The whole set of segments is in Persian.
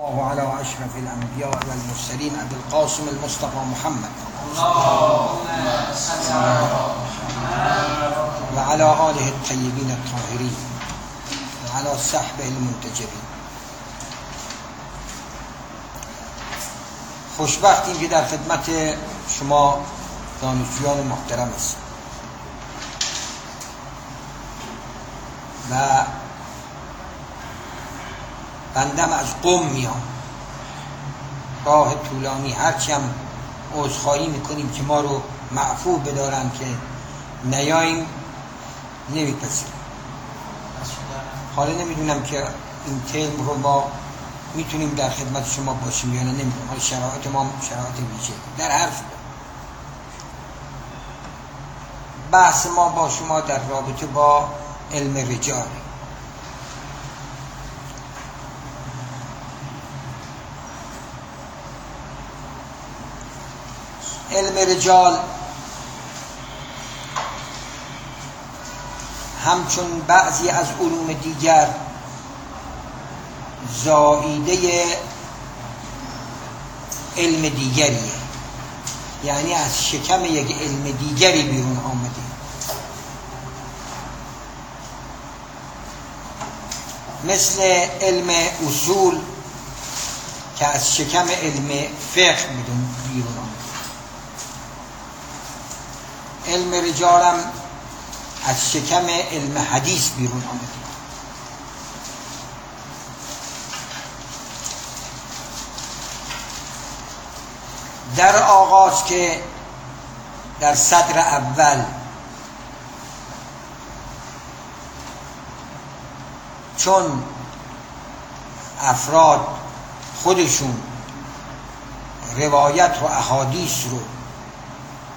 الله على أشرف الأنبياء والمرسلين أبي القاسم المصطفى محمد. وعلى آله الطيبين الطاهرين وعلى صحبه المنتجبين. خوشبختیم که در خدمت شما دانشجویان محترم است و بندم از قم میام. راه طولانی هرچی هم عذرخواهی می‌کنیم که ما رو معفو بدارن که نیاییم نمیپذیریم. حالا نمی‌دونم که این ترم رو ما می‌تونیم در خدمت شما باشیم یا نمی‌دونم. حالا شرایط ما شرایط ویژه در هر بحث ما با شما در رابطه با علم رجاله علم رجال. همچون بعضی از علوم دیگر زائیده علم دیگریه. یعنی از شکم یک علم دیگری بیرون آمده. مثل علم اصول که از شکم علم فقه بیرون آمده علم رجالم از شکم علم حدیث بیرون آمده. در آغاز که در صدر اول چون افراد خودشون روایت و احادیث رو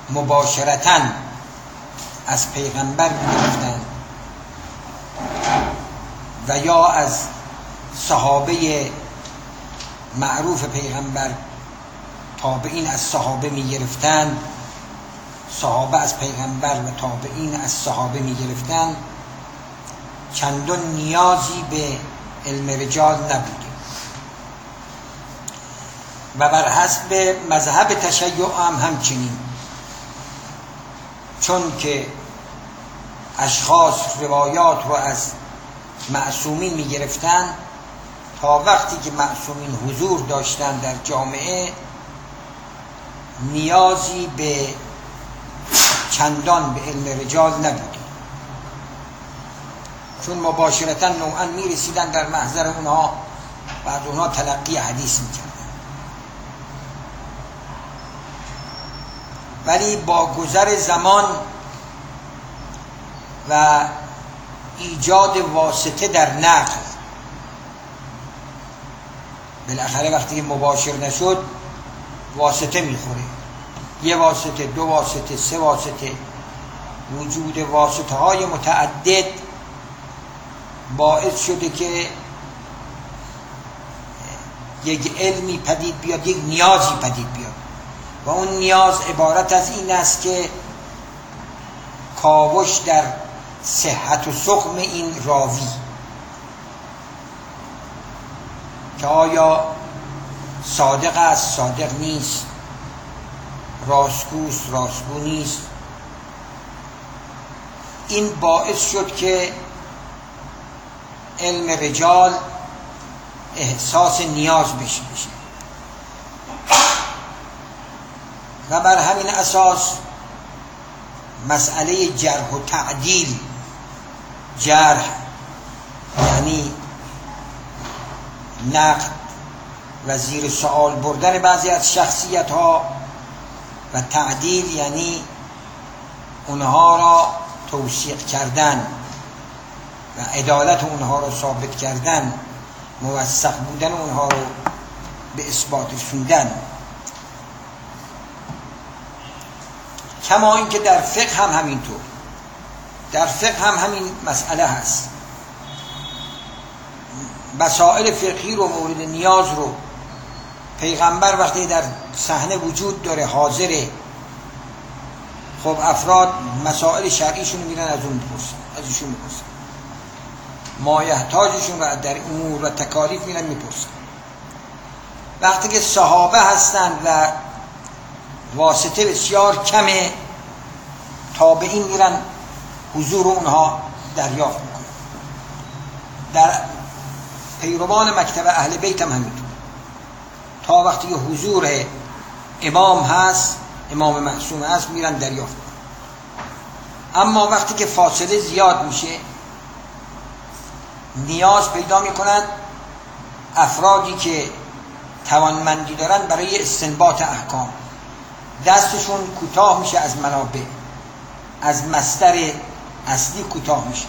مباشرتا از پیغمبر گرفتن و یا از صحابه معروف پیغمبر تابعین از صحابه می گرفتن صحابه از پیغمبر و تابعین از صحابه می گرفتن چندان نیازی به علم رجال نبوده. و بر حسب مذهب تشیع هم همچنین. چون که اشخاص روایات رو از معصومین می گرفتن تا وقتی که معصومین حضور داشتن در جامعه نیازی به چندان به علم رجال نبوده چون مباشرتا نوعا می رسیدن در محضر اونها بعد اونها تلقی حدیث می ولی با گذر زمان و ایجاد واسطه در نقل بالاخره وقتی مباشر نشد واسطه می‌خوره. یه واسطه دو واسطه سه واسطه. وجود واسطه های متعدد باعث شده که یک علمی پدید بیاد یک نیازی پدید بیاد. و اون نیاز عبارت از این است که کاوش در صحت و سقم این راوی که آیا صادق است صادق نیست راستگوست راستگو نیست. این باعث شد که علم رجال احساس نیاز بشه بشه و بر همین اساس مسئله جرح و تعدیل جرح یعنی نقد و زیر سوال بردن بعضی از شخصیت ها و تعدیل یعنی اونها را توصیق کردن و عدالت اونها را ثابت کردن موثق بودن اونها رو به اثبات رسوندن. کما اینکه در فقه هم همینطور. در فقه هم همین مسئله هست. مسائل فقهی رو مورد نیاز رو پیغمبر وقتی در صحنه وجود داره حاضره خب افراد مسائل شرعیشون میرن از اون می‌پرسن از ایشون می‌پرسن. مایحتاجشون رو در امور و تکالیف میرن می‌پرسن. وقتی که صحابه هستند و واسطه بسیار کمه تابعین میرن حضور اونها دریافت می‌کنن در پیروان مکتب اهل بیت هم همینطور. تا وقتی حضور امام هست امام معصوم هست میرن دریافت اما وقتی که فاصله زیاد میشه نیاز پیدا می‌کنند افرادی که توانمندی دارن برای استنباط احکام. دستشون کوتاه میشه از منابع. از مستر اصلی کوتاه میشه.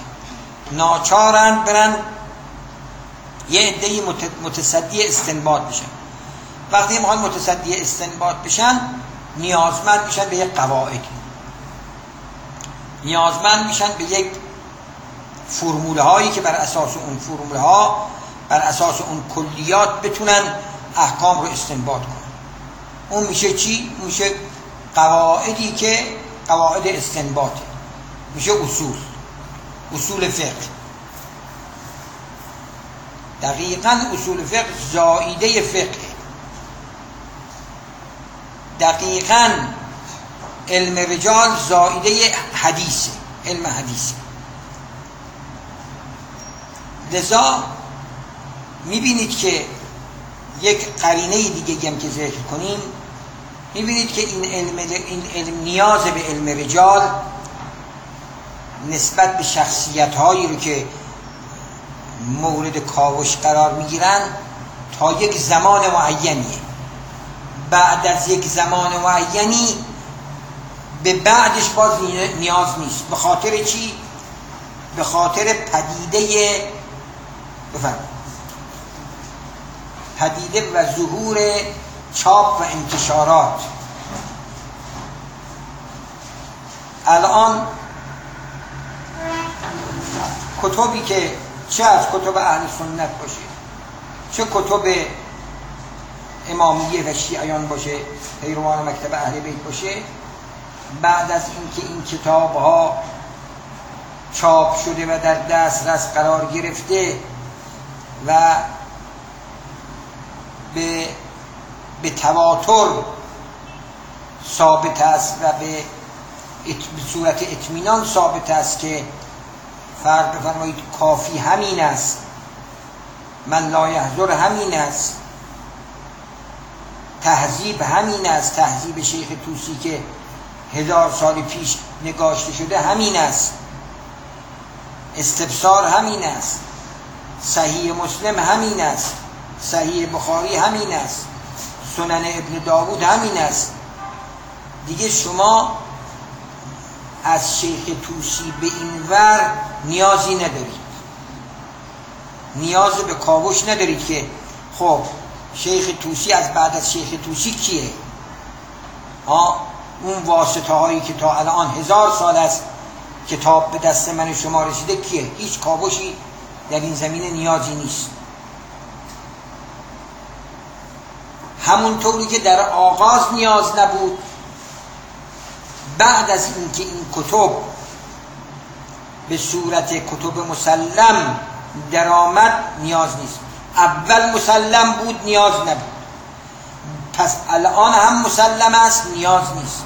ناچارن برن یه عده متصدی استنباط بشن. وقتی می‌خوان متصدی استنباط بشن نیازمند میشن به یک قواعد. نیازمند میشن به یک فرموله هایی که بر اساس اون فرموله ها بر اساس اون کلیات بتونن احکام رو استنباط کنن. اون میشه چی؟ میشه قواعدی که قواعد استنباطه. میشه اصول. اصول فقه. دقیقا اصول فقه زائیده فقه. دقیقا علم رجال زائیده حدیثه. علم حدیثه. لذا می‌بینید که یک قرینه دیگه هم که ذکر کنیم می‌بینید که این علم, این علم نیاز به علم رجال نسبت به شخصیت هایی رو که مورد کاوش قرار می‌گیرن تا یک زمان معینیه بعد از یک زمان معینی به بعدش باز نیاز نیست. به خاطر چی؟ به خاطر پدیده بفرمایید. پدیده و ظهور چاپ و انتشارات. الان کتبی که چه از کتب اهل سنت باشه چه کتب امامیه و شیعیان باشه پیروان مکتب اهل بیت باشه بعد از اینکه این کتاب ها چاپ شده و در دسترس قرار گرفته و به به تواتر ثابت است و به صورت اطمینان ثابت است که فرق بفرمایید کافی همین است. من لا یحضر همین است. تهذیب همین است. تهذیب شیخ توسی که هزار سال پیش نگاشته شده همین است. استبصار همین است. صحیح مسلم همین است. صحیح بخاری همین است. سنن ابن داود همین است. دیگه شما از شیخ توسی به این ور نیازی ندارید. نیاز به کاوش ندارید که خب شیخ توسی از بعد از شیخ توسی کیه؟ ها اون واسطه هایی که تا الان هزار سال است کتاب به دست من شما رسیده کیه؟ هیچ کاوشی در این زمینه نیازی نیست. همونطوری که در آغاز نیاز نبود. بعد از اینکه این کتب به صورت کتب مسلم درآمد نیاز نیست. اول مسلم بود نیاز نبود. پس الان هم مسلم است نیاز نیست.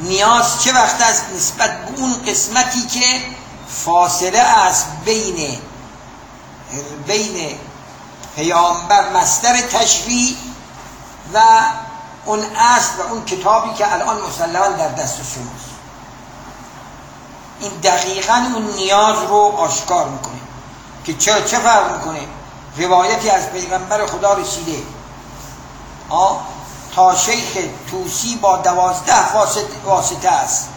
نیاز چه وقت است؟ نسبت به اون قسمتی که فاصله است بین بین پیامبر مستر تشریع و اون اصل و اون کتابی که الان مسلما در دست شماست. این دقیقا اون نیاز رو آشکار می‌کنه که چه چه فرق می‌کنه؟ روایتی از پیغمبر خدا رسیده. آه تا شیخ توسی با دوازده واسطه است.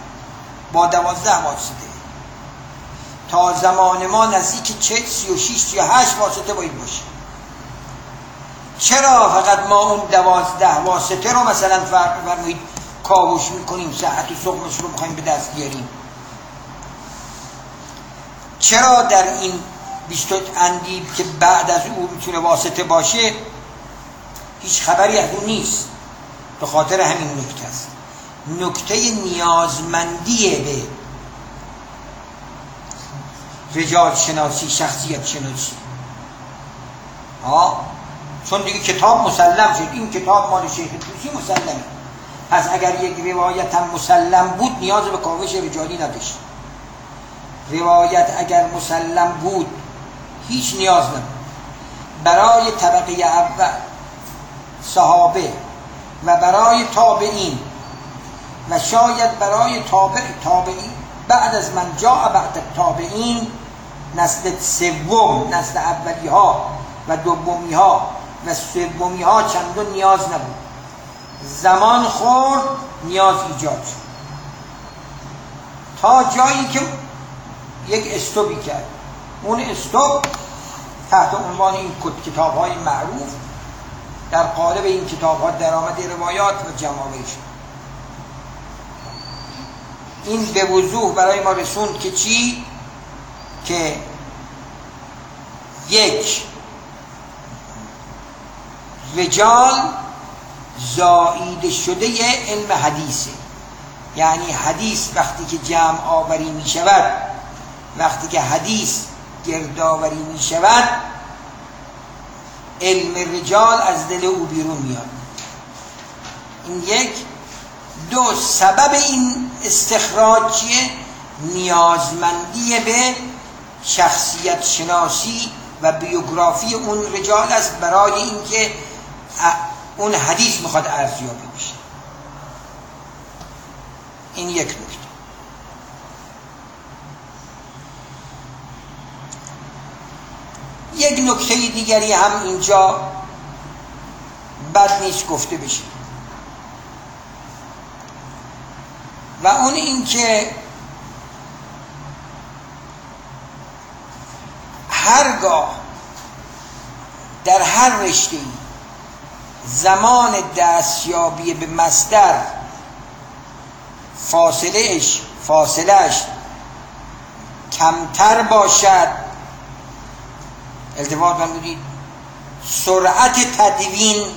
با دوازده واسطه. تا زمان ما نزدیک چه سی و شیش سی و هشت واسطه باید باشه. چرا فقط ما اون دوازده واسطه رو مثلا فرمایید کاوش می‌کنیم صحت و سقمش رو بخوایم به دست بیاریم؟ چرا در این بیست اندیب که بعد از او می‌تونه واسطه باشه هیچ خبری از اون نیست؟ به خاطر همین نکته است. نکته نیازمندی به رجال شناسی شخصیت شناسی. ها چون دیگه کتاب مسلم شد. این کتاب مال شیخ توسی مسلمه. پس اگر یک روایت هم مسلم بود نیاز به کاوش رجالی نداشت. روایت اگر مسلم بود هیچ نیاز نبود. برای طبقه اول صحابه و برای تابعین و شاید برای تابع تابعین بعد از من جا بعد تابعین نسل سوم نسل اولی ها و دومی ها و سومی ها چندون نیاز نبود. زمان خورد نیاز ایجاد شد. تا جایی که یک استوبی کرد. اون استوب تحت عنوان این کتاب های معروف در قالب این کتاب ها درآمد روایات و جماعه شد. این به وضوح برای ما رسوند که چی؟ که یک رجال زایید شده علم حدیثه. یعنی حدیث وقتی که جمع آوری می شود وقتی که حدیث گردآوری می شود علم رجال از دل او بیرون میاد. این یک. دو سبب این استخراج نیازمندی به شخصیت شناسی و بیوگرافی اون رجال است برای اینکه اون حدیث می‌خواد ارزیابی بشه. این یک نکته. یک نکته دیگری هم اینجا بد نیست گفته بشه. و اون اینکه هرگاه در هر رشته زمان دستیابی به مصدر فاصلهش فاصلهش کمتر باشد. التفات بودید سرعت تدوین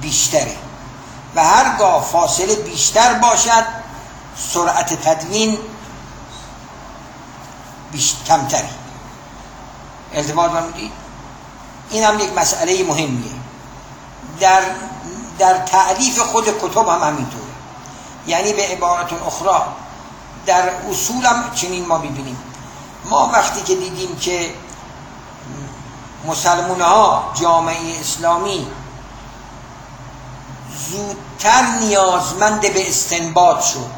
بیشتره و هرگاه فاصله بیشتر باشد سرعت تدوین بیشتر کمتری. التفات بودید این هم یک مسئله مهمیه. در در تعریف خود کتب هم همینطور یعنی به عبارت اخرى در اصول هم چنین ما ببینیم ما وقتی که دیدیم که مسلمون ها جامعه اسلامی زودتر نیازمند به استنباط شد.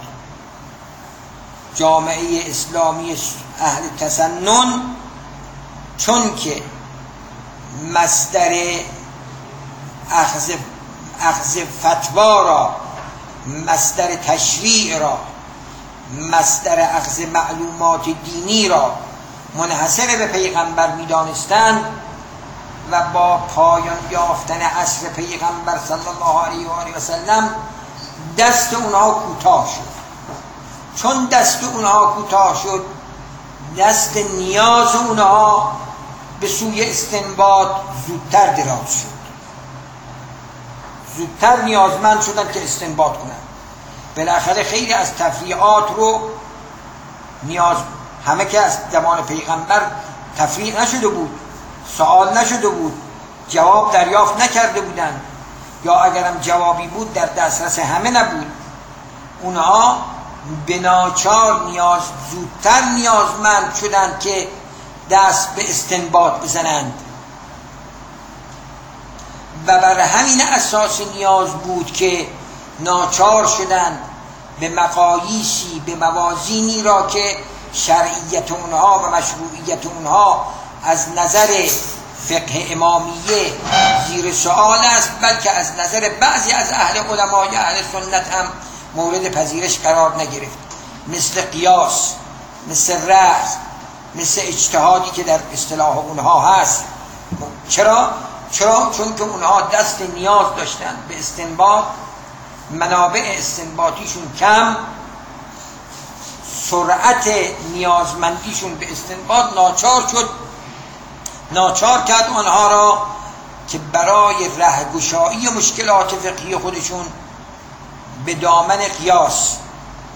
جامعه اسلامی اهل تسنن چون که مصدر اخذ, اخذ فتوا را مصدر تشریع را مصدر اخذ معلومات دینی را منحصر به پیغمبر می‌دانستند و با پایان یافتن عصر پیغمبر صلی الله علیه و آله و سلم دست اونها کوتاه شد. چون دست اونها کوتاه شد دست نیاز اونها به سوی استنباط زودتر دراز شد. زودتر نیازمند شدن که استنباط کنن بالاخره خیلی از تفریعات رو نیاز همه که از زمان پیغمبر تفریع نشده بود سوال نشده بود جواب دریافت نکرده بودن یا اگرم جوابی بود در دسترس همه نبود. اونها به ناچار نیاز زودتر نیازمند شدند که دست به استنباط بزنند. و بر همین اساس نیاز بود که ناچار شدند به مقاییسی به موازینی را که شرعیت اونها و مشروعیت اونها از نظر فقه امامیه زیر سوال است بلکه از نظر بعضی از اهل علمای اهل سنت هم مورد پذیرش قرار نگرفت. مثل قیاس مثل رأس مثل اجتهادی که در اصطلاح اونها هست چرا؟ چرا؟ چون که اونها دست نیاز داشتن به استنباط منابع استنباطیشون کم سرعت نیازمندیشون به استنباط ناچار شد ناچار کرد آنها را که برای رهگشایی مشکلات فقهی خودشون به دامن قیاس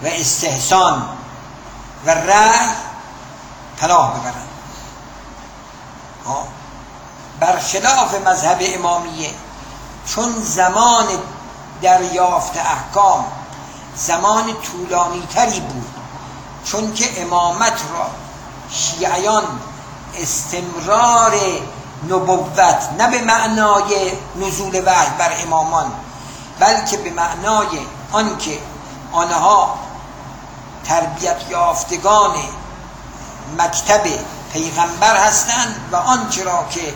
و استحسان و رأی پناه ببرند برخلاف مذهب امامیه. چون زمان دریافت احکام زمان طولانی تری بود. چون که امامت را شیعیان استمرار نبوت نه به معنای نزول وحی بر امامان بلکه به معنای آنکه آنها تربیت یافتگان مکتب پیغمبر هستند و آنچه را که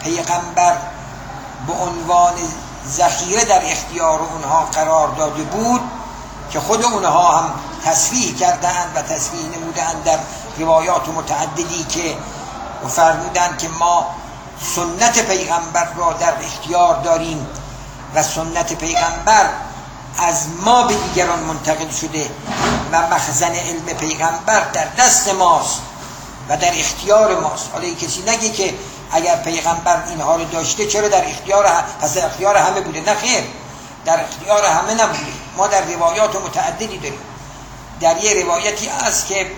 پیغمبر به عنوان ذخیره در اختیار اونها قرار داده بود که خود اونها هم تصویح کردند و تصویح نمودند در روایات متعددی که فرمودند که ما سنت پیغمبر را در اختیار داریم و سنت پیغمبر از ما به دیگران منتقل شده و مخزن علم پیغمبر در دست ماست. و در اختیار ماست. حالا کسی نگه که اگر پیغمبر اینها رو داشته چرا در اختیار پس در اختیار همه بوده؟ نه خیر در اختیار همه نبوده. ما در روایات متعددی داریم. در یه روایتی است که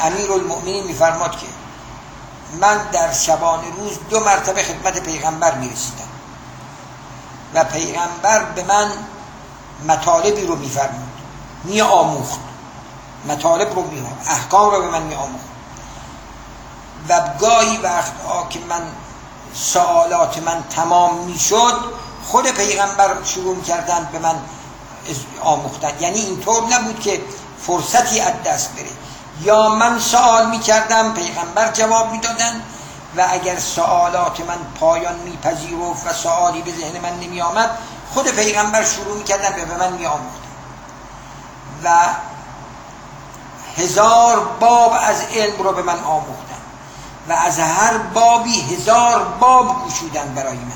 امیر المؤمنین میفرماد که من در شبان روز دو مرتبه خدمت پیغمبر می‌رسیدم و پیغمبر به من مطالبی رو میفرمود. می آموخت مطالب رو می احکام رو به من می و گاهی وقت که من سوالات من تمام می‌شد خود پیغمبر شروع کردن به من آموختن. یعنی اینطور نبود که فرصتی از دست بره. یا من سوال می‌کردم پیغمبر جواب می‌دادن و اگر سوالات من پایان میپذیرفت و سوالی به ذهن من نمی آمد خود پیغمبر شروع می‌کردن به من می آموختن و هزار باب از علم رو به من آموختن. و از هر بابی هزار باب گشودن برای من.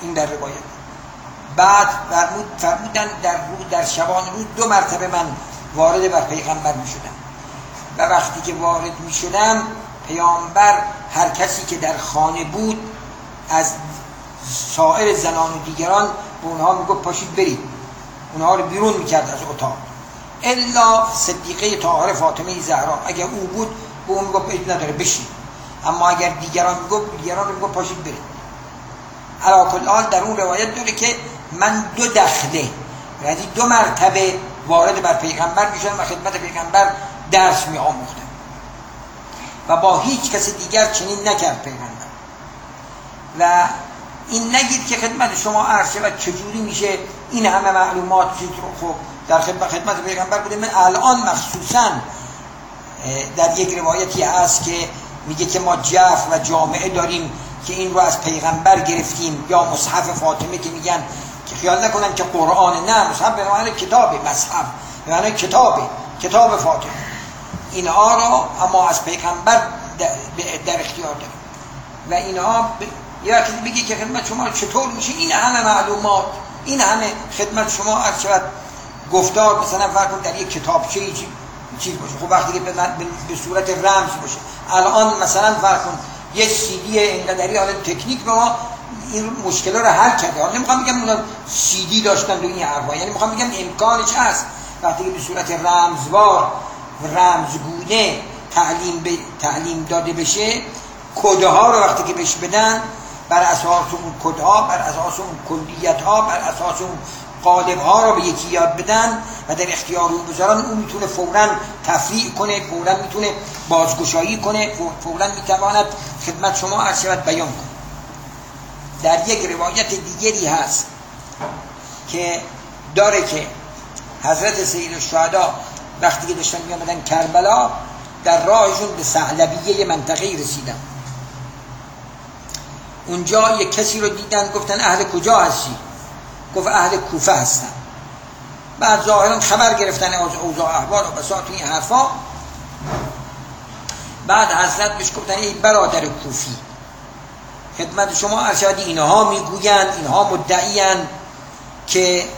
این در روایت. بعد فرمودن در رو در شبان روز دو مرتبه من وارد بر پیغمبر می شدم و وقتی که وارد می شدم پیامبر هر کسی که در خانه بود از سایر زنان و دیگران به اونها می‌گفت پاشید برید. اونها رو بیرون می‌کرد از اتاق. الا صدیقه طاهر فاطمه زهرا. اگر او بود به اون می‌گفت ایت نداره بشین. اما اگر دیگران می‌گفت دیگران رو می‌گفت پاشید برید. علا در اون روایت داره که من دو دخله یعنی دو مرتبه وارد بر پیغمبر میشن و خدمت پیغمبر درس می آموختن و با هیچ کس دیگر چنین نکرد پیغمبر. و این نگید که خدمت شما عرض و چجوری میشه؟ این همه معلومات چیز رو خب در خدمت پیغمبر بوده. من الان مخصوصا در یک روایتی هست که میگه که ما جف و جامعه داریم که این رو از پیغمبر گرفتیم. یا مصحف فاطمه که میگن که خیال نکنن که قرآن نه مصحف به معنی کتاب مصحف به معنی کتاب کتاب فاطمه. اینها را اما از پیغمبر در اختیار داریم. و اینها یا بگی که خدمت شما چطور میشه؟ این همه معلومات این همه خدمت شما از شود گفتار مثلا فرق در یک کتابچه چیز باشه. خب وقتی که به صورت رمز باشه. الان مثلا فرق کن یه سی دی اینقدری حالا تکنیک به ما این مشکل رو حل کرده. حالا نمی‌خوام بگم اونا سی دی داشتن این حرفا یعنی می‌خوام بگم امکانش هست. وقتی که به صورت رمزوار رمزگونه تعلیم, ب... تعلیم داده بشه کده ها رو وقتی که بهش بدن بر اساس اون کد ها بر اساس اون کلیت ها بر اساس اون قالب ها رو به یکی یاد بدن و در اختیار اون بذارن. اون می‌تونه فورا تفریع کنه فورا می‌تونه بازگشایی کنه فورا می‌تواند خدمت شما عرض شود بیان کنه در یک روایت دیگری هست که داره که حضرت سید الشهدا وقتی که داشتن میامدن کربلا در راهشون به سهلبیه منطقه رسیدن. اونجا یک کسی رو دیدن گفتن اهل کجا هستی؟ گفت اهل کوفه هستن. بعد ظاهرا خبر گرفتن از اوضاع احوال و بساط این حرفا. بعد حضرت بهش گفتن ای برادر کوفی خدمت شما ارشادی اینها می‌گویند اینها مدعیند که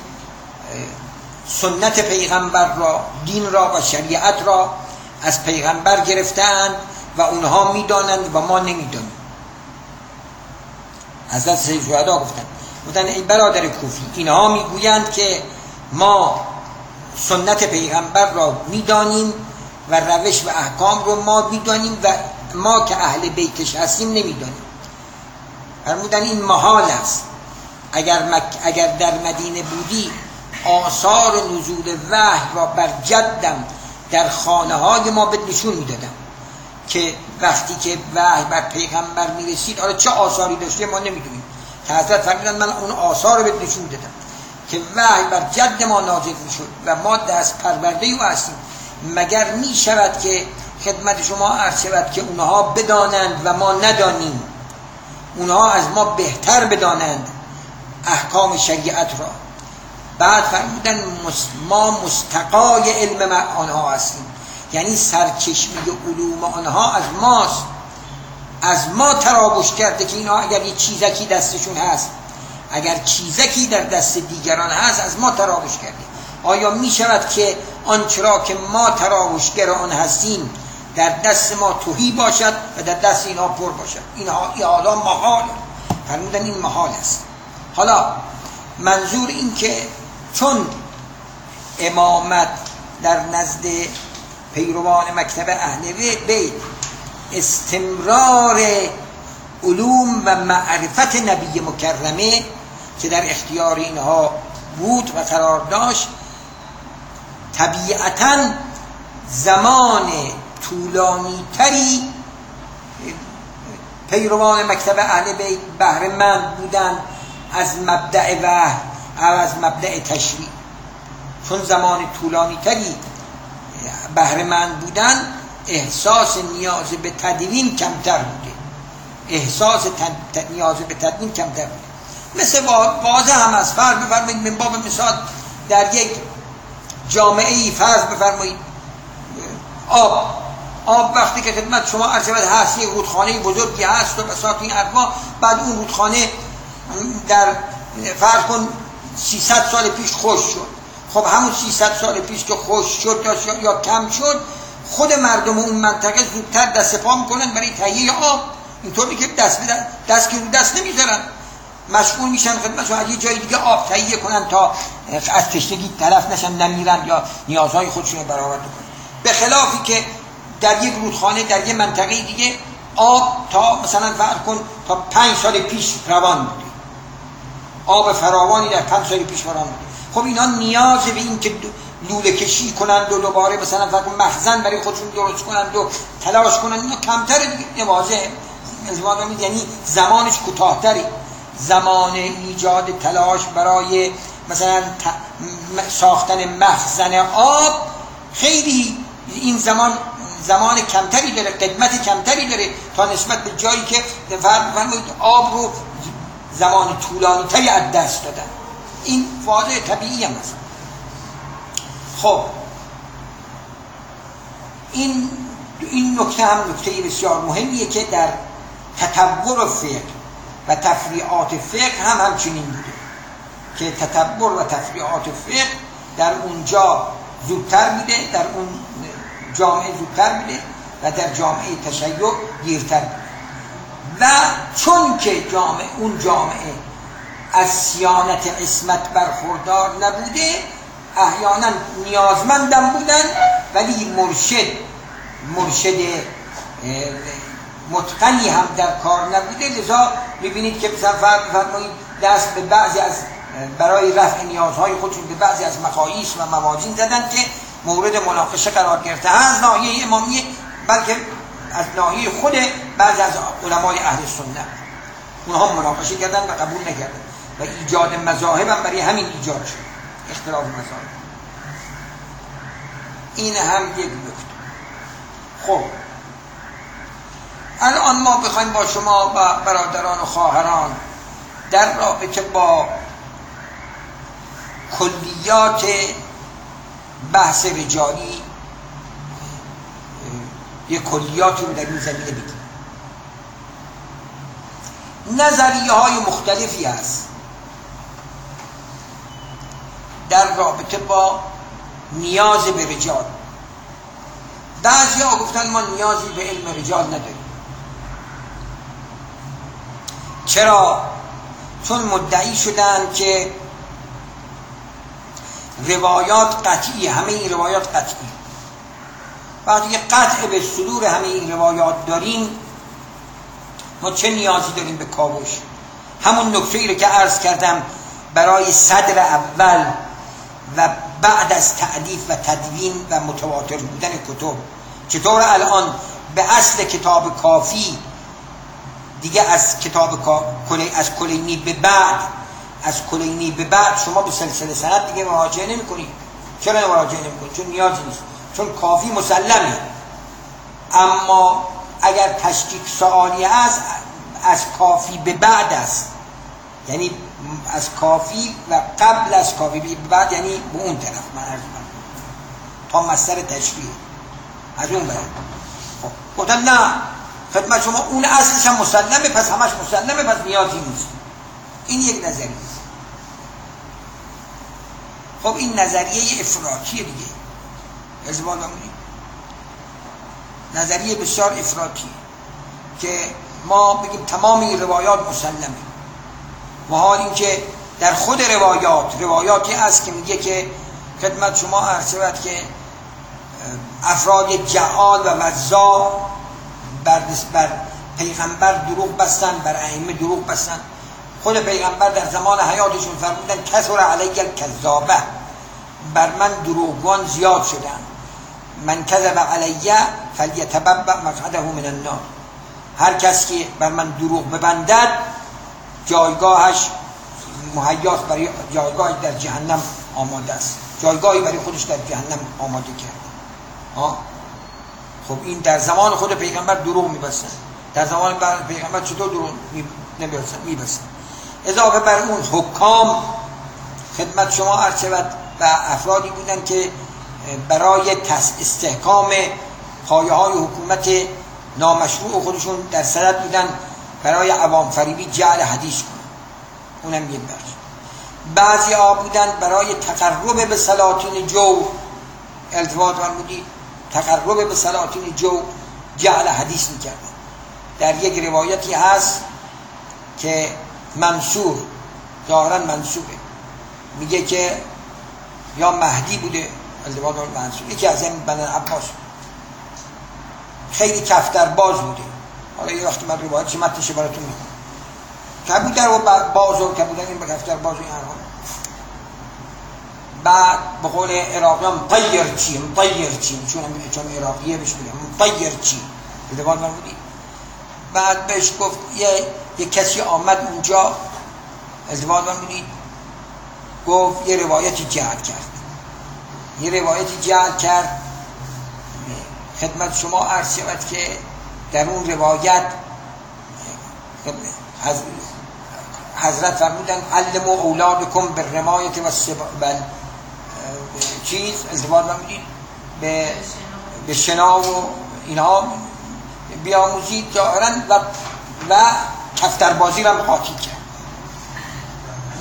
سنت پیغمبر را دین را و شریعت را از پیغمبر گرفتند و اونها می‌دانند و ما نمی‌دانیم. حضرت سید شهدا گفتن گفتن ای برادر کوفی. اینها می‌گویند که ما سنت پیغمبر را می‌دانیم و روش و احکام رو ما می‌دانیم و ما که اهل بیتش هستیم نمی‌دانیم. فرمودن این محال است. اگر, مک... اگر در مدینه بودی آثار نزول وحی را بر جدم در خانه های ما به نشون می‌دادم که وقتی که وحی بر پیغمبر می‌رسید آره چه آثاری داشته ما نمی‌دونیم. حضرت فرمودن من اون آثار رو به نشون دادم که وحی بر جد ما نازل می‌شد و ما دست پرورده او هستیم. مگر می شود که خدمت شما عرض شود که اونها بدانند و ما ندانیم؟ اونها از ما بهتر بدانند احکام شریعت را. بعد فرمودن ما مستقای علم آنها هستیم. یعنی سرچشمی علوم آنها از ماست. از ما تراوش کرده که اینها اگر یه چیزکی دستشون هست اگر چیزکی در دست دیگران هست از ما تراوش کرده. آیا می شود که آنچرا که ما تراوشگر آن هستیم در دست ما توهی باشد و در دست اینها پر باشد؟ اینها ای حالا محال. فرمودن این محال است. حالا منظور این که چون امامت در نزد پیروان مکتب اهل بیت استمرار علوم و معرفت نبی مکرمه که در اختیار اینها بود و قرار داشت طبیعتا زمان طولانی تری پیروان مکتب اهل بیت بهره مند بودن از مبدع و از مبدع تشریع. چون زمان طولانی تری بهره مند بودن احساس نیاز به تدوین کمتر بوده. احساس نیاز به تدوین کمتر بوده. مثل واضح هم از فرض بفرمایید من باب مثال در یک جامعه ای فرض بفرمایید. آب. آب وقتی که خدمت شما عرض هست. یک رودخانه بزرگی هست و بساط این بعد اون رودخانه در فرض کن 300 سال پیش خوش شد. خب همون 300 سال پیش که خوش شد یا کم شد خود مردم اون منطقه زودتر دست پا می‌کنن برای تهیه آب. اینطوری که دست بدن دست که دست نمی‌ذارن. مشغول میشن خدمت از یه جای دیگه آب تهیه کنن تا از تشنگی طرف نشن نمیرن یا نیازهای خودشون رو برآورده کنن. به خلافی که در یک رودخانه در یک منطقه دیگه آب تا مثلا فرق کن تا پنج سال پیش روان بوده آب فراوانی در پنج سال پیش فراوان بوده خب اینا نیاز به این که لوله کشی کنند و دوباره مثلا فقط مخزن برای خودشون درست کنند و تلاش کنند. اینا کمتر نوازه. یعنی زمانش کوتاهتری زمان ایجاد تلاش برای مثلا ساختن مخزن آب خیلی این زمان زمان کمتری داره قدمت کمتری داره تا نسبت به جایی که فرمایید آب رو زمان طولانی تری از دست دادن. این واضح طبیعی هم هست. خب. این این نکته هم نکته بسیار مهمیه که در تطور فقه و تفریعات فقه هم همچنین بوده. که تطور و تفریعات فقه در اونجا زودتر بوده در اون جامعه زودتر بوده و در جامعه تشیع دیرتر و چون که جامعه اون جامعه از سیانت اسمت برخوردار نبوده احیانا نیازمندم بودن ولی مرشد مرشد متقنی هم در کار نبوده. لذا می‌بینید که مثلا فرمایید دست به بعضی از برای رفع نیازهای خودشون به بعضی از مقاییس و موازین زدن که مورد مناقشه قرار گرفته. از ناحیه امامیه بلکه از ناحیه خود بعضی از علمای اهل سنت. اونها مناقشه کردن و قبول نکردن. و ایجاد مذاهب هم برای همین ایجاد شد. اختلاف مذاهب این هم یک نکته. خب. الان ما بخوایم با شما و برادران و خواهران در رابطه با کلیات بحث رجالی یه کلیاتی رو در این زمینه بگیم. نظریه های مختلفی هست. در رابطه با نیاز به رجال. بعضی ها گفتن ما نیازی به علم رجال نداریم. چرا؟ چون مدعی شدن که روایات قطعی همه این روایات قطعی. وقتی که قطع به صدور همه این روایات داریم ما چه نیازی داریم به کاوش؟ همون نکته ای رو که عرض کردم برای صدر اول و بعد از تعدیف و تدوین و متواتر بودن کتب. چطور الان به اصل کتاب کافی دیگه از کتاب از کلینی به بعد از کلینی به بعد شما به سلسله سند دیگه مراجعه نمی کنید چرا مراجعه نمی کنید چون نیازی نیست. چون کافی مسلمه. اما اگر تشکیک سوالی است از کافی به بعد است. یعنی از کافی و قبل از کافی. بعد یعنی به اون طرف. من عرض تا مستر تشکیه از اون برد خب. گفتن نه. خدمت شما اون اصلش هم مسلمه پس همش مسلمه پس نیازی نیست. این یک نظریه خب این نظریه افراطیه دیگه. ازبال نظریه بسیار افراطیه که ما بگیم تمام این روایات مسلمه. و حال اینکه در خود روایات روایاتی است که میگه که خدمت شما عرض که افراد جهال و وزا بر, بر پیغمبر دروغ بستن بر ائمه دروغ بستن. خود پیغمبر در زمان حیاتشون فرمودن کسر علیک الکذابه. بر من دروغوان زیاد شدن. من کذب علیه فلیتببع مقعده من النار. هر کس که بر من دروغ ببندد جایگاهش مهیاس برای جایگاه در جهنم آماده است. جایگاهی برای خودش در جهنم آماده کرده ها خب این در زمان خود پیغمبر دروغ میبستن در زمان پیغمبر چطور دروغ میبستن اضافه بر اون حکام خدمت شما عرض و افرادی بودن که برای استحکام پایه های حکومت نامشروع خودشون در صدد بودن برای عوام فریبی جعل حدیث کنن اونم یه بخش بعضی ها بودن برای تقرب به سلاطین جو التفات بودی تقرب به سلاطین جو جعل حدیث می‌کردن در یک روایتی هست که منصور ظاهرا منصوره میگه که یا مهدی بوده التفات منصور. یکی از این بنان عباس خیلی کفتر باز بوده. حالا یه وقتی من روایت چه براتون می‌کنم کبوتر و باز و کبوتر این به کفتر باز و این بعد به قول عراقیان طیر چی طیر چی چون چون عراقیه بهش میگم طیر چی دوان من بودی بعد بهش گفت یه, یه کسی آمد اونجا. ازدواج من بودی گفت یه روایتی جعل کرد. یه روایتی جعل کرد. خدمت شما عرض شود که در اون روایت حضرت فرمودن علمو اولادکم به رمایت و بل چیز ازدواج نمودید به به شنا و اینها بیاموزید ظاهرا و و کفتربازی را قاطی کرد.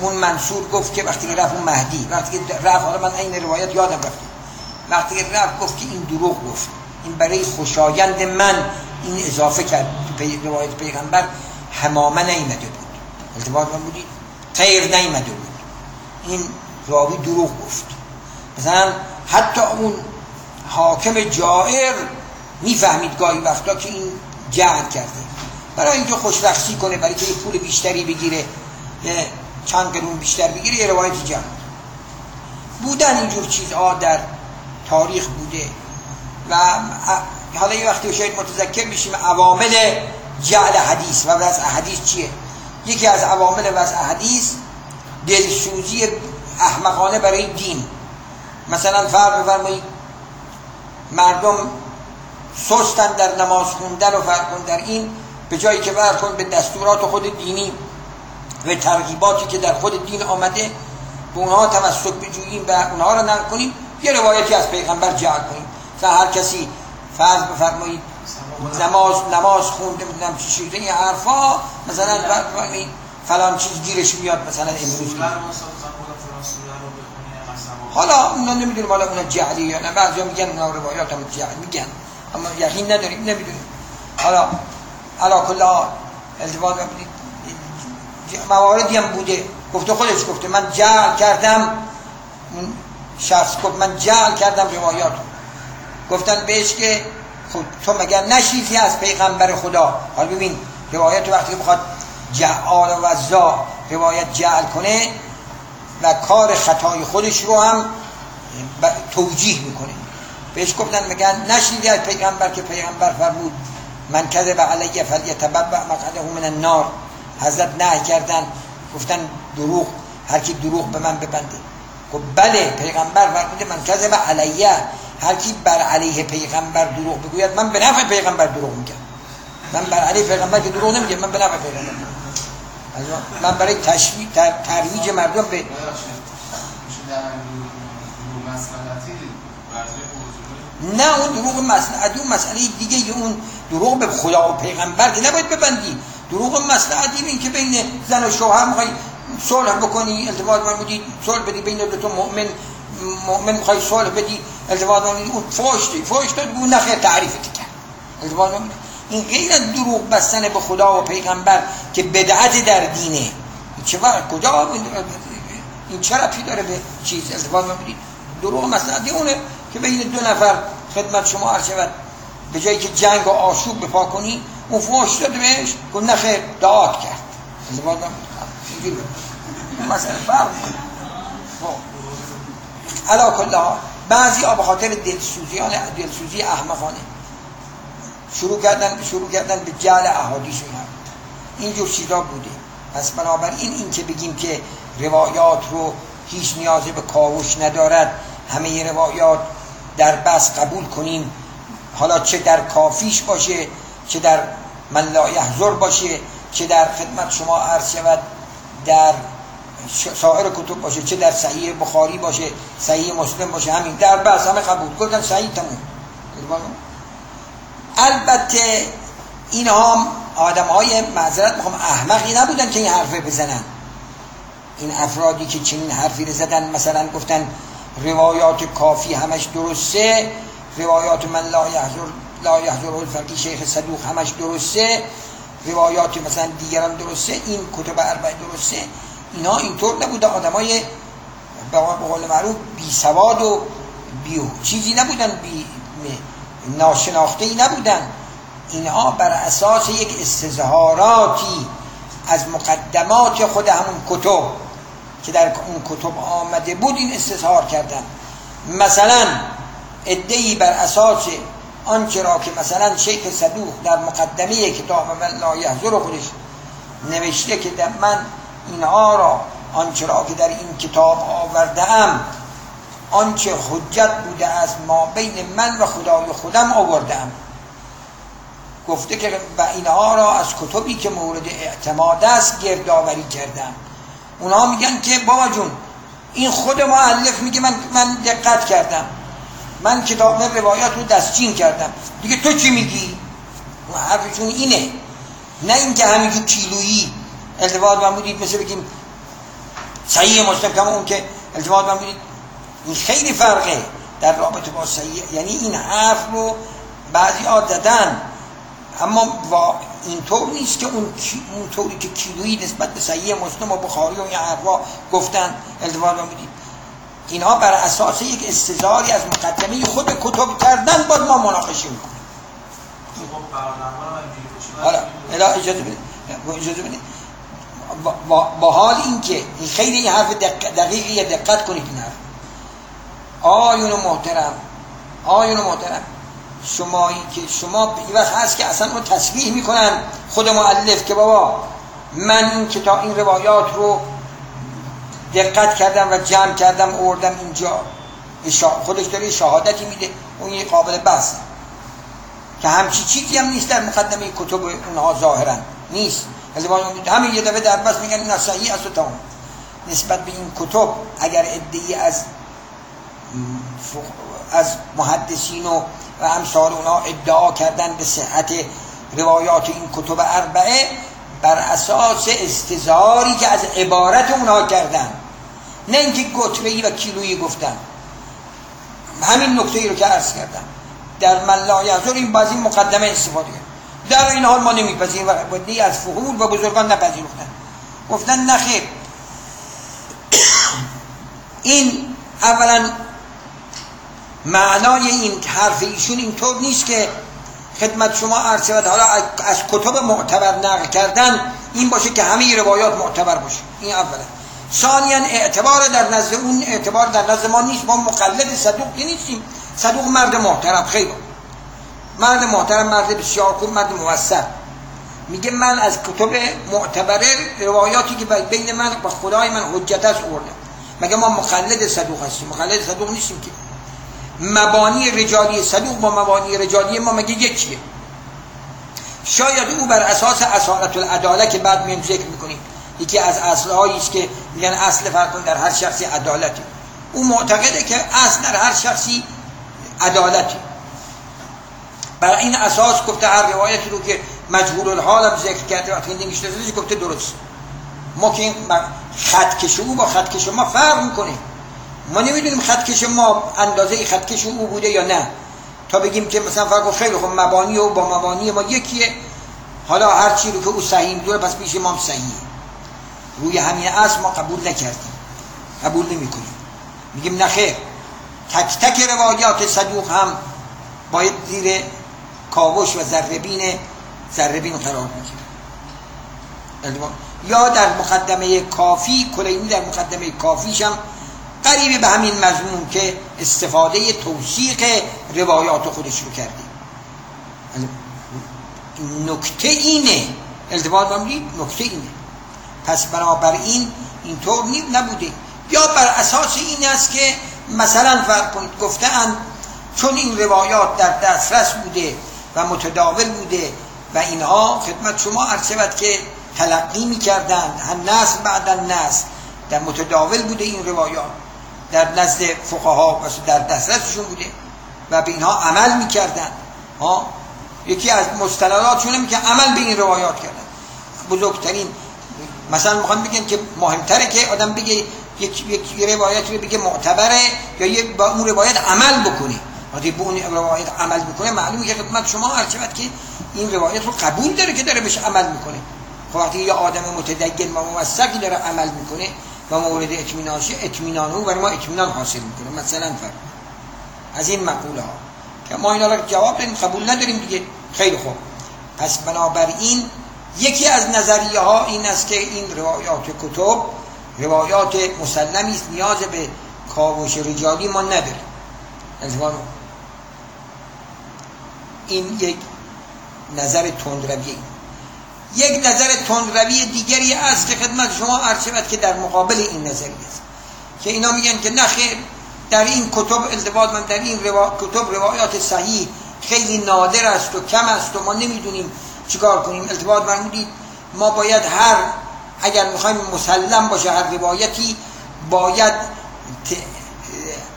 اون منصور گفت که وقتی رفت اون مهدی وقتی رفت حالا من این روایت یادم رفت. وقتی رفت گفت که این دروغ گفت. این برای خوشایند من. این اضافه کرد روایت پیغمبر همامه نیمده بود. التباط من بودی؟ غیر نیمده بود. این راوی دروغ گفت. مثلا حتی اون حاکم جائر می‌فهمید گاهی وقتا که این جعل کرده. برای اینکه خوشبختی کنه برای که پول بیشتری بگیره یه چند قرون بیشتر بگیره یه روایت جمع. بودن اینجور چیزها در تاریخ بوده. و حالا یه وقتی شاید متذکر میشیم عوامل جعل حدیث. و وضع حدیث چیه؟ یکی از عوامل وضع حدیث دلسوزی احمقانه برای دین. مثلا فرق بفرمایید مردم سستن در نماز خوندن و فرق در این به جایی که کن به دستورات خود دینی و ترغیباتی که در خود دین آمده به اونها توسط بجوییم و اونها رو نقل یه روایتی از پیغمبر جعل کنیم. مثلا هر کسی فرض بفرمایید نماز نماز خونده بودم چی شده این حرفا مثلا فلان چیز گیرش میاد مثلا امروز حالا اونا نمی‌دونیم حالا اونا جعلی یا نه بعضی میگن اونا روایات هم جعل میگن. اما یقین نداریم نمی‌دونیم. حالا علا کلا التباط مواردی هم بوده. گفته خودش گفته من جعل کردم شخص گفت من جعل کردم روایات گفتن بهش که خب تو مگر نشیفی از پیغمبر خدا؟ حالا ببین روایت وقتی بخواد جعال و وزا روایت جعل کنه و کار خطای خودش رو هم توجیه می‌کنه. بهش گفتن میگن نشنیدی از پیغمبر که پیغمبر فرمود من کذب علیه فلیتبوع مقعده من النار. حضرت نه کردن گفتن دروغ هر کی دروغ به من ببنده. گفت بله پیغمبر فرموده من کذب علیه. هر کی بر علیه پیغمبر دروغ بگوید من به نفع پیغمبر دروغ میگم. من بر علیه پیغمبر که دروغ نمیگم من به نفع پیغمبر من برای تشویق ترویج مردم به نه اون دروغ مسئله اون مسئله دیگه اون دروغ به خدا و پیغمبر نباید ببندی. دروغ مسئله این که بین زن و شوهر می‌خوای صلح بکنی التفات بودی صلح بدی بین دو تا مؤمن مؤمن می‌خوای صلح بدی التفات من اون فوش دی فوش داد اون نخیر تعریف کرد التفات من این غیر دروغ بستن به خدا و پیغمبر که بدعت در دینه چه کجا این چرا پی داره به چیز التفات بودی دروغ مسئله اونه که بین دو نفر خدمت شما عرض شود به جایی که جنگ و آشوب بپا کنی اون فوش داد بهش گفت نخیر دعات کرد. ازدواج اینجوری مسئله فرق خب. علا کل بعضی به خاطر دلسوزیان دلسوزی احمقانه. شروع کردن شروع کردن به جعل احادیث اینا. اینجور چیزا بوده. پس بنابراین این که بگیم که روایات رو هیچ نیازی به کاوش ندارد همه روایات در بس قبول کنیم. حالا چه در کافیش باشه چه در من لا باشه چه در خدمت شما عرض شود در سایر کتب باشه چه در صحیح بخاری باشه صحیح مسلم باشه همین در بس همه قبول. کردن صحیح تموم. البته اینها آدم های معذرت می‌خوام احمقی نبودن که این حرفه بزنن. این افرادی که چنین حرفی رو زدن مثلا گفتن روایات کافی همش درسته روایات من لا یحضر لا یحضر الفقی شیخ صدوق همش درسته روایات مثلا دیگران درسته این کتب اربع درسته. اینا اینطور نبوده. آدمای به قول معروف بی سواد و بی چیزی نبودن بی ناشناخته ای نبودن. اینها بر اساس یک استظهاراتی از مقدمات خود همون کتب که در اون کتب آمده بود این استظهار کردن. مثلا ادهی بر اساس آنچه را که مثلا شیخ صدوق در مقدمه کتاب من لا یحضر خودش نوشته که من اینها را آنچه را که در این کتاب آورده ام آنچه حجت بوده از ما بین من و خدای خودم آورده ام گفته که و اینها را از کتبی که مورد اعتماد است گردآوری کردم اونها میگن که بابا جون این خود معلف میگه من من دقت کردم. من کتاب روایات رو دستچین کردم. دیگه تو چی میگی؟ حرفشون اینه. نه اینکه همینجور کیلویی. التفات من بودید مثل بگیم صحیح مسلم کما اون که التفات من بودید این خیلی فرقه در رابطه با صحیح. یعنی این حرف رو بعضی ها دادن. اما اینطور نیست که اون طوری که کیلویی نسبت به صحیح مسلم و بخاری و این حرفا گفتن التفات من بودید اینها بر اساس یک استظاری از مقدمه خود کتب کردن باید ما مناقشه می‌کنیم. حالا الا اجازه بده اجازه بده با, حال اینکه این خیلی این حرف دقیقی دقت کنید این حرف. آیون محترم آیون محترم شمایی که شما این وقت هست که اصلا رو تصویح می‌کنن خود معلف که بابا من این کتاب این روایات رو دقت کردم و جمع کردم اوردم اینجا خودش داره شهادتی میده اون یه قابل بحث. که همچی چیزی هم نیست در مقدمه کتب اونها ظاهرا. نیست. همین یه دفعه در بس میگن این صحیح است و تمام. نسبت به این کتب اگر ادعی از از محدثین و امثال اونا ادعا کردن به صحت روایات این کتب اربعه بر اساس استظاری که از عبارت اونها کردن. نه اینکه گتبهی و کیلویی گفتن. همین نکته ای رو که عرض کردم. در من لا این بازی مقدمه استفاده کرد. در این حال ما نمیپذیریم و بدی از فهول و بزرگان نپذیرفتن. گفتن نخیر این اولا معنای این حرف ایشون اینطور نیست که خدمت شما عرض حالا از کتب معتبر نقل کردن این باشه که همه روایات معتبر باشه. این اوله ثانیا اعتبار در نزد اون اعتبار در نزد ما نیست. ما مقلد صدوق نیستیم. صدوق مرد محترم خیلی مرد محترم مرد بسیار خوب مرد موثق میگه من از کتب معتبره روایاتی که بین من و خدای من حجت است اوردم مگه ما مقلد صدوق هستیم؟ مقلد صدوق نیستیم که. مبانی رجالی صدوق با مبانی رجالی ما مگه یکیه؟ شاید او بر اساس اصالت العداله که بعد میان ذکر می‌کنیم. یکی از اصلهایی است که میگن اصل فرق در هر شخصی عدالتی او معتقده که اصل در هر شخصی عدالتی بر این اساس گفته هر روایتی رو که مجهول الحال هم ذکر کرده وقتی نمی‌شناسه گفته درست. ما که این خطکش او با خطکش ما فرق می‌کنه. ما نمی‌دونیم خطکش ما اندازه خطکش او بوده یا نه. تا بگیم که مثلا فرق خیلی خب مبانی او با مبانی ما یکیه. حالا هر چی رو که او صحیح می‌دونه پس پیش ما صحیحه. روی همین اصل ما قبول نکردیم. قبول نمی‌کنیم. میگیم نخیر تک تک روایات صدوق هم باید زیر کاوش و ذربین ذربین قرار می‌گیره یا در مقدمه کافی کلینی در مقدمه کافیش هم قریب به همین مضمون که استفاده توثیق روایات خودش رو کرده نکته اینه. التباط با نکته اینه. پس بنابراین اینطور نبوده. یا بر اساس این است که مثلا فرق کنید گفتن چون این روایات در دسترس بوده و متداول بوده و اینها خدمت شما عرض که تلقی می‌کردند. هم نسل بعد نسل در متداول بوده این روایات. در نزد فقها و در دسترسشون بوده و به اینها عمل می‌کردن ها؟ یکی از مستنداتشون که عمل به این روایات کردن. بزرگترین مثلا می‌خوام بگم که مهمتره که آدم بگه یک یک روایت رو بگه معتبره یا با اون روایت عمل بکنه. وقتی به اون روایت عمل بکنه معلومه که خدمت شما هر که این روایت رو قبول داره که داره بهش عمل می‌کنه. خب وقتی یه آدم متدین و موثقی داره عمل می‌کنه و مورد اطمینانشه اطمینان او برای ما اطمینان حاصل می‌کنه. مثلا فرق از این مقوله ها که ما اینا رو جواب داریم قبول نداریم دیگه. خیلی خوب. پس بنابراین یکی از نظریه ها این است که این روایات کتب روایات مسلمی است نیاز به کاوش رجالی ما نداریم از این یک نظر تندروی. یک نظر تندروی دیگری است که خدمت شما عرض که در مقابل این نظری است. که اینا میگن که نخیر در این کتب التباط من در این روا... کتب روایات صحیح خیلی نادر است و کم است و ما نمی‌دونیم چیکار کنیم. التباط فرمودید ما باید هر اگر می‌خوایم مسلم باشه هر روایتی باید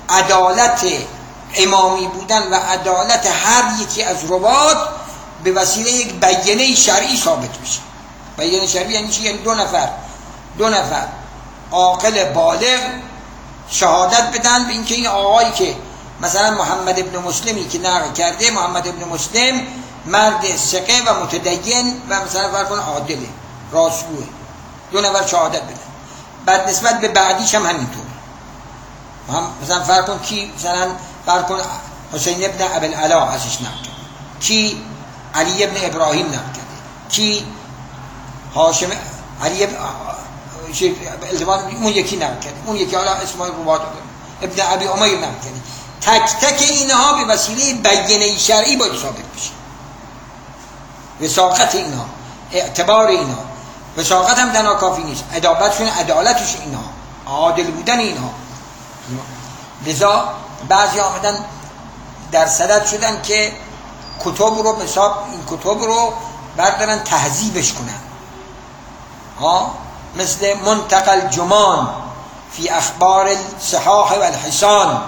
عدالت امامی بودن و عدالت هر یکی از روات به وسیله یک بیانه شرعی ثابت بشه بیانه شرعی یعنی چی؟ یعنی دو نفر. دو نفر. عاقل بالغ شهادت بدن به اینکه این آقایی که مثلا محمد ابن مسلمی که نقل کرده محمد ابن مسلم مرد سقه و متدین و مثلا فرقون عادله راستگوه دو نفر شهادت بدن. بعد نسبت به بعدیش هم همینطور مثلا فرق کی مثلا فرق کن حسین ابن ابن علا ازش نقل کی؟ علی ابن ابراهیم نقل کی؟ هاشم علی ابن اون یکی نقل اون یکی حالا اسمای روات ابن ابی امیر نقل تک تک اینها به وسیله بیانه شرعی باید ثابت بشه. وساقت اینها اعتبار اینها. وساقت هم دنا کافی نیست. ادابتشون عدالتش اینها. عادل بودن اینها. لذا بعضی آمدن در صدد شدن که کتب رو حساب این کتب رو بردارن تهذیبش کنن. ها؟ مثل منتقل جمان فی اخبار الصحاح و الحسان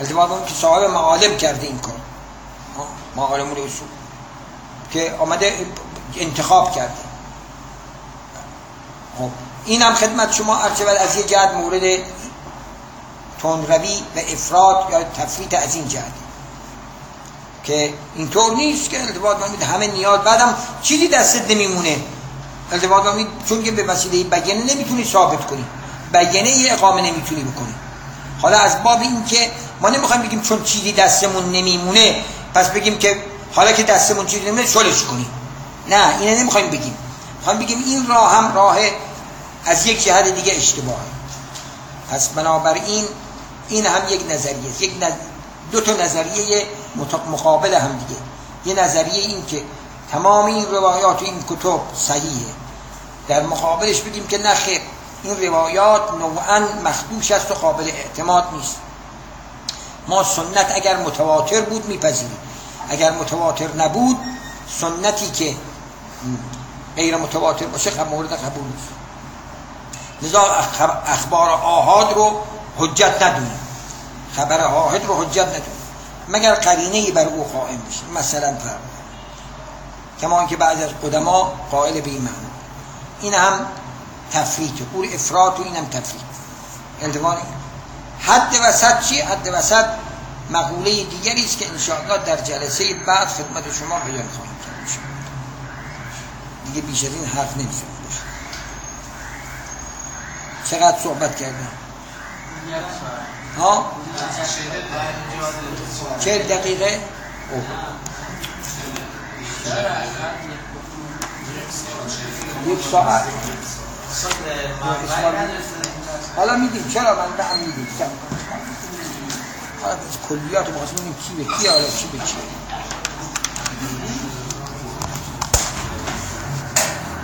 التباط که صاحب معالم کرده این کار. معالم اصول. که آمده انتخاب کرده. خب این هم خدمت شما ارچه از یه جهت مورد تندروی و افراد یا تفریط از این جهت. که اینطور نیست که التباط مامید همه نیاز بعدم چیزی دستت نمیمونه. التباط مامید چون که به وسیله بیانه نمی‌تونی ثابت کنی. بیانه یه اقامه نمی‌تونی بکنی. حالا از باب این که ما نمی‌خوایم بگیم چون چیزی دستمون نمیمونه پس بگیم که حالا که دستمون چیزی نمیده شلش کنیم نه اینه نمی‌خوایم بگیم. می‌خوایم بگیم این راه هم راه از یک جهت دیگه اشتباهه. پس بنابراین این هم یک نظریه یک دو تا نظریه مقابل هم دیگه. یه نظریه این که تمام این روایات و این کتب صحیحه. در مقابلش بگیم که نخیر این روایات نوعا مخدوش است و قابل اعتماد نیست. ما سنت اگر متواتر بود میپذیریم. اگر متواتر نبود سنتی که غیر متواتر باشه مورد قبول نیست. لذا اخبار آهاد رو حجت ندونیم خبر آهاد رو حجت ندونیم مگر قرینه بر او قائم بشه مثلا فرق کما که بعض از قدما قائل به این این هم تفریطه او افراد و اینم تفریط التوانی حد وسط چی؟ حد وسط مقوله دیگری است که انشاءالله در جلسه بعد خدمت شما بیان خواهیم کرد. دیگه بیش از این حرف نمیشه چقدر صحبت کردم؟ ها؟ چه دقیقه؟ یک ساعت؟ حالا میدیم. چرا من به هم میدیم؟ حالا کلیات رو بخواست کی به کی حالا چی به چی